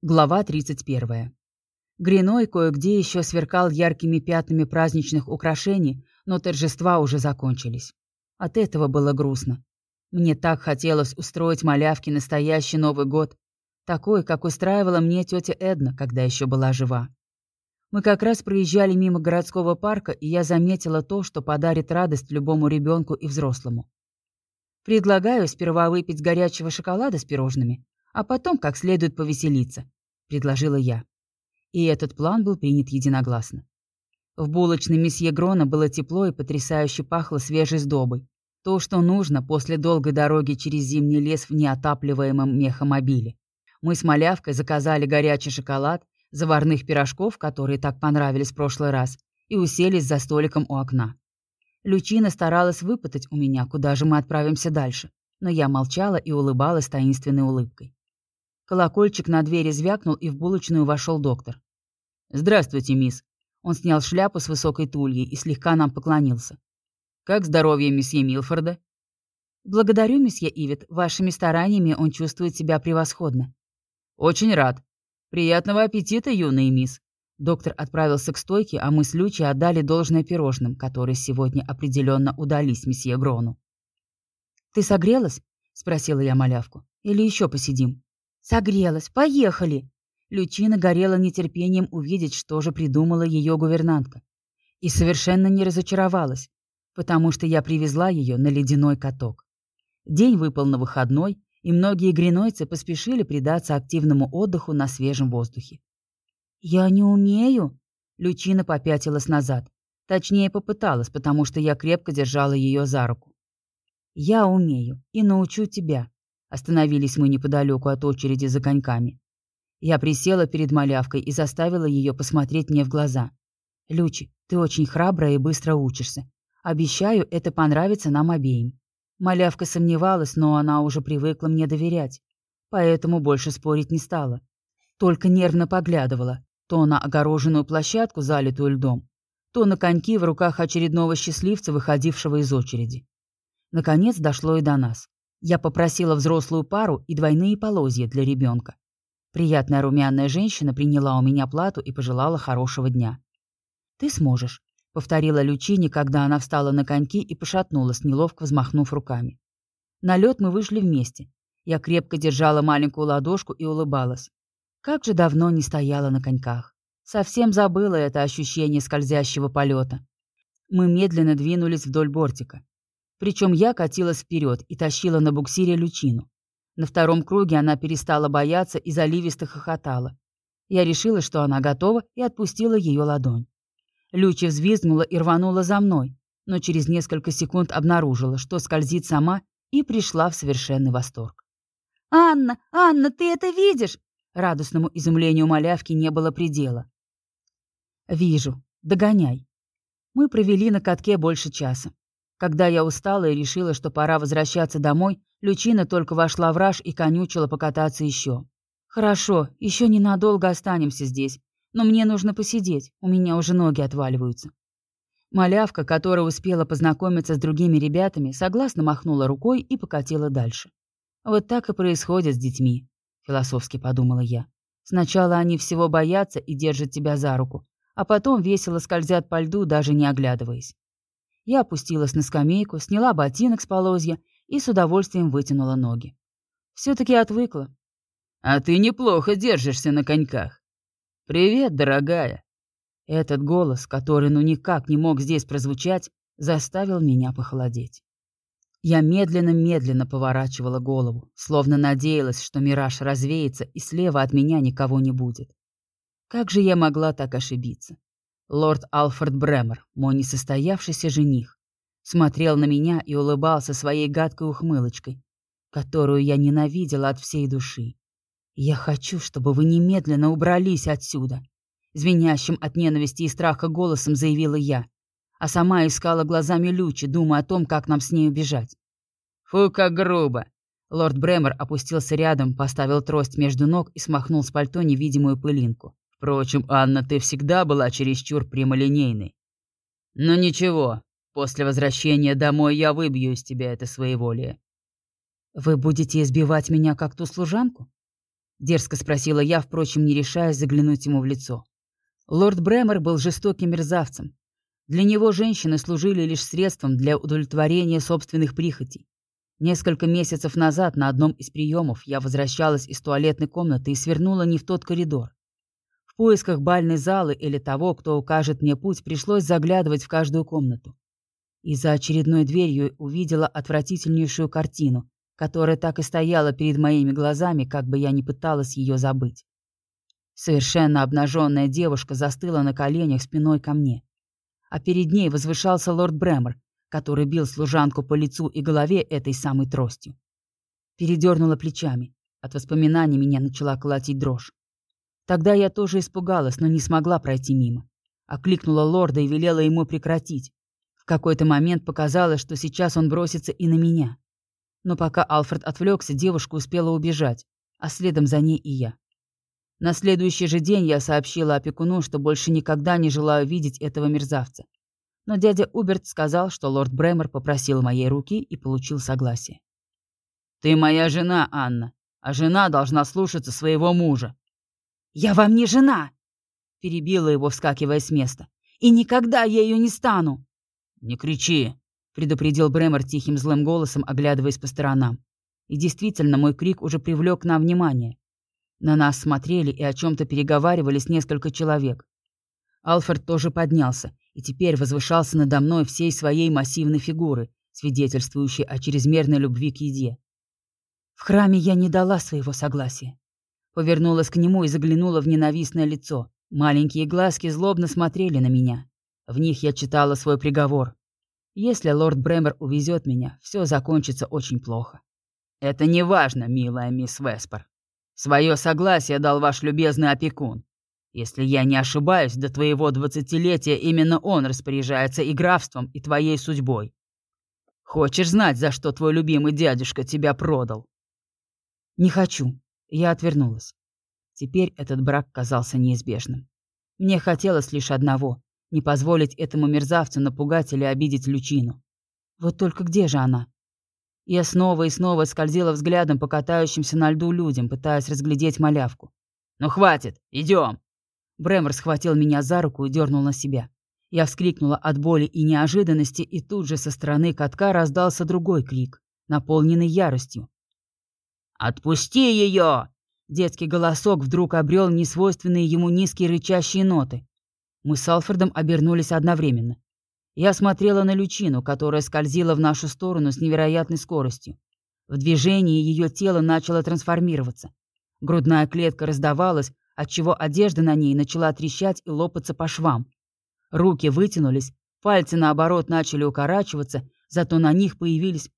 Глава 31. Гриной кое-где еще сверкал яркими пятнами праздничных украшений, но торжества уже закончились. От этого было грустно. Мне так хотелось устроить малявке настоящий Новый год, такой, как устраивала мне тетя Эдна, когда еще была жива. Мы как раз проезжали мимо городского парка, и я заметила то, что подарит радость любому ребенку и взрослому. Предлагаю сперва выпить горячего шоколада с пирожными, а потом как следует повеселиться», — предложила я. И этот план был принят единогласно. В булочной месье Грона было тепло и потрясающе пахло свежей сдобой. То, что нужно после долгой дороги через зимний лес в неотапливаемом мехомобиле. Мы с малявкой заказали горячий шоколад, заварных пирожков, которые так понравились в прошлый раз, и уселись за столиком у окна. Лючина старалась выпытать у меня, куда же мы отправимся дальше, но я молчала и улыбалась таинственной улыбкой. Колокольчик на двери звякнул, и в булочную вошел доктор. «Здравствуйте, мисс». Он снял шляпу с высокой тульей и слегка нам поклонился. «Как здоровье месье Милфорда?» «Благодарю, месье Ивет. Вашими стараниями он чувствует себя превосходно». «Очень рад. Приятного аппетита, юная мисс». Доктор отправился к стойке, а мы с Лючей отдали должное пирожным, которые сегодня определенно удались месье Грону. «Ты согрелась?» — спросила я малявку. «Или еще посидим?» Согрелась. Поехали!» Лючина горела нетерпением увидеть, что же придумала ее гувернантка. И совершенно не разочаровалась, потому что я привезла ее на ледяной каток. День выпал на выходной, и многие гринойцы поспешили предаться активному отдыху на свежем воздухе. «Я не умею», — Лючина попятилась назад. Точнее, попыталась, потому что я крепко держала ее за руку. «Я умею и научу тебя», Остановились мы неподалеку от очереди за коньками. Я присела перед малявкой и заставила ее посмотреть мне в глаза. «Лючи, ты очень храбрая и быстро учишься. Обещаю, это понравится нам обеим». Малявка сомневалась, но она уже привыкла мне доверять, поэтому больше спорить не стала. Только нервно поглядывала то на огороженную площадку, залитую льдом, то на коньки в руках очередного счастливца, выходившего из очереди. Наконец дошло и до нас. Я попросила взрослую пару и двойные полозья для ребенка. Приятная румяная женщина приняла у меня плату и пожелала хорошего дня. «Ты сможешь», — повторила Лючини, когда она встала на коньки и пошатнулась, неловко взмахнув руками. На лед мы вышли вместе. Я крепко держала маленькую ладошку и улыбалась. Как же давно не стояла на коньках. Совсем забыла это ощущение скользящего полета. Мы медленно двинулись вдоль бортика. Причем я катилась вперед и тащила на буксире лючину. На втором круге она перестала бояться и заливисто хохотала. Я решила, что она готова, и отпустила ее ладонь. Люча взвизгнула и рванула за мной, но через несколько секунд обнаружила, что скользит сама, и пришла в совершенный восторг. «Анна, Анна, ты это видишь?» Радостному изумлению малявки не было предела. «Вижу. Догоняй». Мы провели на катке больше часа. Когда я устала и решила, что пора возвращаться домой, Лючина только вошла в раж и конючила покататься еще. «Хорошо, еще ненадолго останемся здесь, но мне нужно посидеть, у меня уже ноги отваливаются». Малявка, которая успела познакомиться с другими ребятами, согласно махнула рукой и покатила дальше. «Вот так и происходит с детьми», — философски подумала я. «Сначала они всего боятся и держат тебя за руку, а потом весело скользят по льду, даже не оглядываясь. Я опустилась на скамейку, сняла ботинок с полозья и с удовольствием вытянула ноги. Все-таки отвыкла. «А ты неплохо держишься на коньках. Привет, дорогая!» Этот голос, который ну никак не мог здесь прозвучать, заставил меня похолодеть. Я медленно-медленно поворачивала голову, словно надеялась, что мираж развеется и слева от меня никого не будет. Как же я могла так ошибиться? Лорд Алфред Бремер, мой несостоявшийся жених, смотрел на меня и улыбался своей гадкой ухмылочкой, которую я ненавидела от всей души. «Я хочу, чтобы вы немедленно убрались отсюда», звенящим от ненависти и страха голосом заявила я, а сама искала глазами Лючи, думая о том, как нам с ней убежать. «Фу, как грубо!» Лорд Бремер опустился рядом, поставил трость между ног и смахнул с пальто невидимую пылинку. Впрочем, Анна, ты всегда была чересчур прямолинейной. Но ничего, после возвращения домой я выбью из тебя это своеволие. Вы будете избивать меня, как ту служанку? Дерзко спросила я, впрочем, не решаясь заглянуть ему в лицо. Лорд Бремер был жестоким мерзавцем. Для него женщины служили лишь средством для удовлетворения собственных прихотей. Несколько месяцев назад на одном из приемов я возвращалась из туалетной комнаты и свернула не в тот коридор. Поисках бальной залы или того, кто укажет мне путь, пришлось заглядывать в каждую комнату. И за очередной дверью увидела отвратительнейшую картину, которая так и стояла перед моими глазами, как бы я ни пыталась ее забыть. Совершенно обнаженная девушка застыла на коленях спиной ко мне. А перед ней возвышался лорд Бремер, который бил служанку по лицу и голове этой самой тростью. Передернула плечами. От воспоминаний меня начала колотить дрожь. Тогда я тоже испугалась, но не смогла пройти мимо. Окликнула лорда и велела ему прекратить. В какой-то момент показалось, что сейчас он бросится и на меня. Но пока Алфред отвлекся, девушка успела убежать, а следом за ней и я. На следующий же день я сообщила опекуну, что больше никогда не желаю видеть этого мерзавца. Но дядя Уберт сказал, что лорд Бремер попросил моей руки и получил согласие. «Ты моя жена, Анна, а жена должна слушаться своего мужа». «Я вам не жена!» — перебила его, вскакивая с места. «И никогда я ее не стану!» «Не кричи!» предупредил Бремер тихим злым голосом, оглядываясь по сторонам. И действительно, мой крик уже привлек нам внимание. На нас смотрели и о чем-то переговаривались несколько человек. Алфред тоже поднялся и теперь возвышался надо мной всей своей массивной фигуры, свидетельствующей о чрезмерной любви к еде. В храме я не дала своего согласия. Повернулась к нему и заглянула в ненавистное лицо. Маленькие глазки злобно смотрели на меня. В них я читала свой приговор. Если лорд Бремер увезет меня, все закончится очень плохо. Это не важно, милая мисс Веспер. Свое согласие дал ваш любезный опекун. Если я не ошибаюсь, до твоего двадцатилетия именно он распоряжается и графством, и твоей судьбой. Хочешь знать, за что твой любимый дядюшка тебя продал? Не хочу. Я отвернулась. Теперь этот брак казался неизбежным. Мне хотелось лишь одного не позволить этому мерзавцу напугать или обидеть Лючину. Вот только где же она? Я снова и снова скользила взглядом по катающимся на льду людям, пытаясь разглядеть малявку. «Ну хватит, идем!» Бремер схватил меня за руку и дернул на себя. Я вскрикнула от боли и неожиданности, и тут же со стороны катка раздался другой крик, наполненный яростью. «Отпусти ее!» Детский голосок вдруг обрел несвойственные ему низкие рычащие ноты. Мы с Алфредом обернулись одновременно. Я смотрела на лючину, которая скользила в нашу сторону с невероятной скоростью. В движении ее тело начало трансформироваться. Грудная клетка раздавалась, отчего одежда на ней начала трещать и лопаться по швам. Руки вытянулись, пальцы, наоборот, начали укорачиваться, зато на них появились...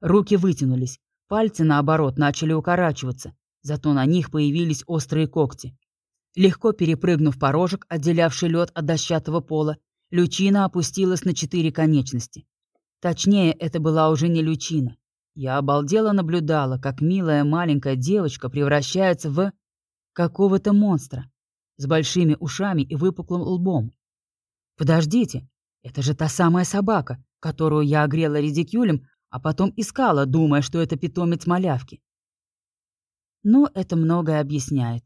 Руки вытянулись, пальцы, наоборот, начали укорачиваться, зато на них появились острые когти. Легко перепрыгнув порожек, отделявший лед от дощатого пола, лючина опустилась на четыре конечности. Точнее, это была уже не лючина. Я обалдела наблюдала, как милая маленькая девочка превращается в какого-то монстра с большими ушами и выпуклым лбом. Подождите, это же та самая собака, которую я огрела редикюлем, а потом искала, думая, что это питомец малявки. Но это многое объясняет.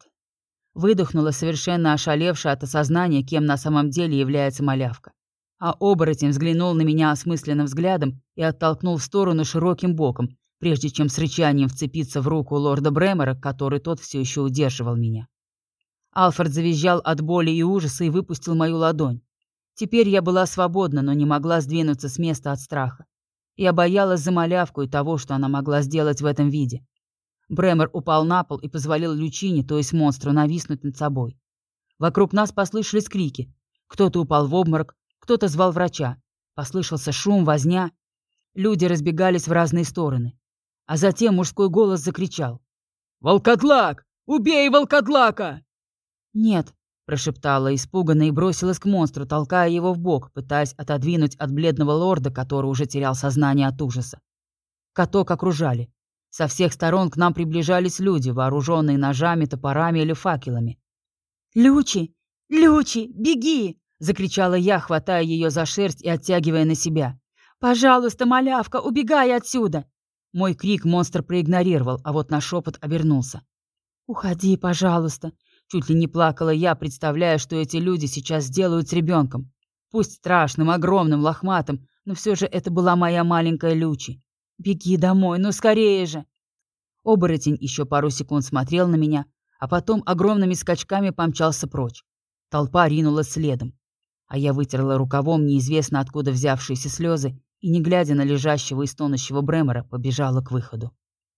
Выдохнула, совершенно ошалевшая от осознания, кем на самом деле является малявка. А оборотень взглянул на меня осмысленным взглядом и оттолкнул в сторону широким боком, прежде чем с рычанием вцепиться в руку лорда Бремера, который тот все еще удерживал меня. Алфред завизжал от боли и ужаса и выпустил мою ладонь. Теперь я была свободна, но не могла сдвинуться с места от страха. Я боялась за малявку и того, что она могла сделать в этом виде. Бремер упал на пол и позволил Лючине, то есть монстру, нависнуть над собой. Вокруг нас послышались крики. Кто-то упал в обморок, кто-то звал врача. Послышался шум, возня. Люди разбегались в разные стороны. А затем мужской голос закричал. «Волкодлак! Убей волкодлака!» «Нет», — прошептала испуганно и бросилась к монстру, толкая его в бок, пытаясь отодвинуть от бледного лорда, который уже терял сознание от ужаса. Каток окружали. Со всех сторон к нам приближались люди, вооруженные ножами, топорами или факелами. «Лючи! Лючи! Беги!» — закричала я, хватая ее за шерсть и оттягивая на себя. «Пожалуйста, малявка, убегай отсюда!» Мой крик монстр проигнорировал, а вот на шепот обернулся. «Уходи, пожалуйста!» Чуть ли не плакала я, представляя, что эти люди сейчас сделают с ребенком. Пусть страшным, огромным, лохматым, но все же это была моя маленькая Лючи. «Беги домой, ну скорее же!» Оборотень еще пару секунд смотрел на меня, а потом огромными скачками помчался прочь. Толпа ринулась следом. А я вытерла рукавом неизвестно откуда взявшиеся слезы и, не глядя на лежащего и стонущего Бремера, побежала к выходу.